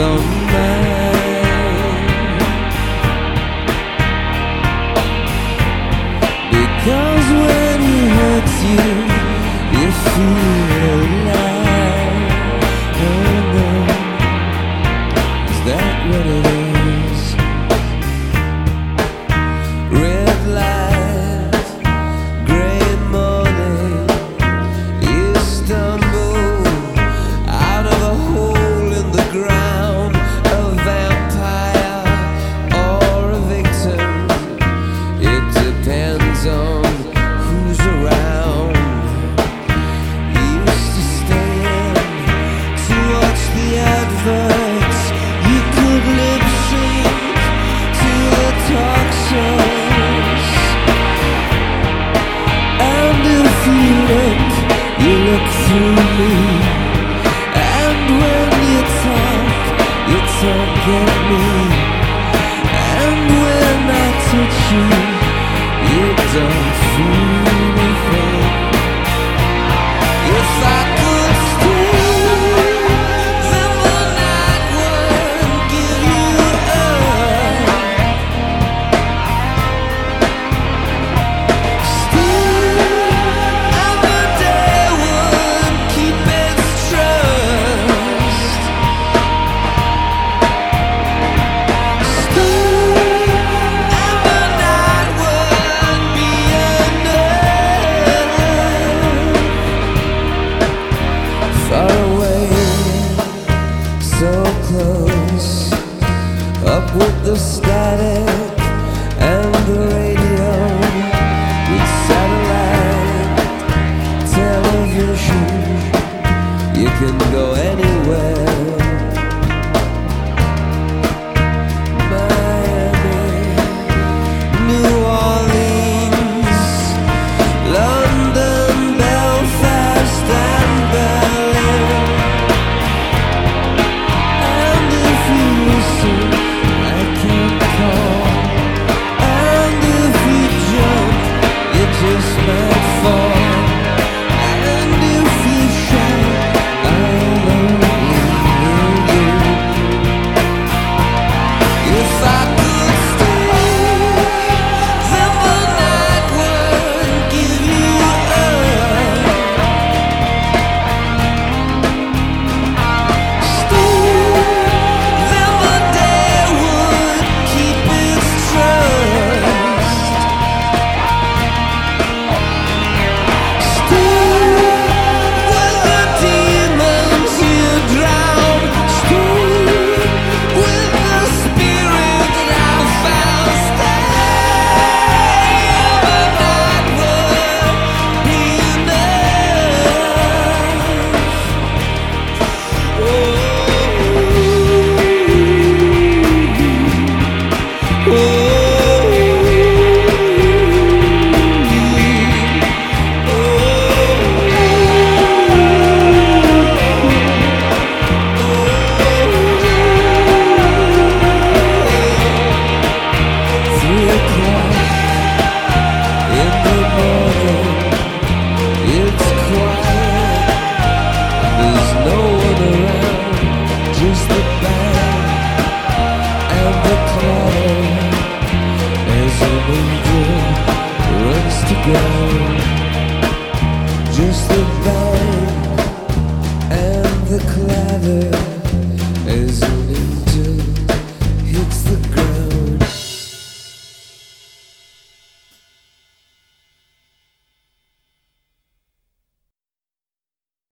some depends the static